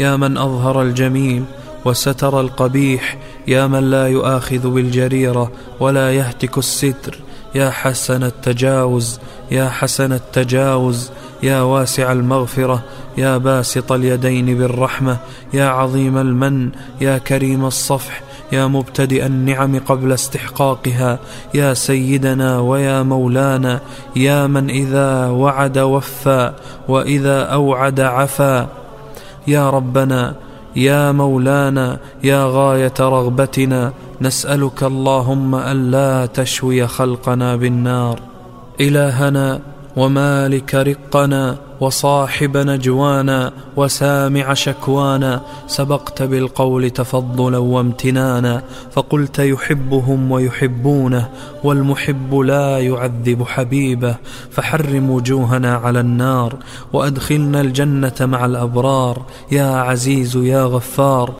يا من أظهر الجميل وستر القبيح يا من لا يؤاخذ بالجريرة ولا يهتك الستر يا حسن التجاوز يا حسن التجاوز يا واسع المغفرة يا باسط اليدين بالرحمة يا عظيم المن يا كريم الصفح يا مبتدئ النعم قبل استحقاقها يا سيدنا ويا مولانا يا من إذا وعد وفى وإذا أوعد عفا. يا ربنا يا مولانا يا غاية رغبتنا نسألك اللهم ألا تشوي خلقنا بالنار. إلهنا ومالك رقنا وصاحب نجوانا وسامع شكوانا. سبقت بالقول تفضلا وامتنانا فقلت يحبهم ويحبونه والمحب لا يعذب حبيبه. فحرم وجوهنا على النار وأدخلنا الجنة مع الأبرار. يا عزيز يا غفار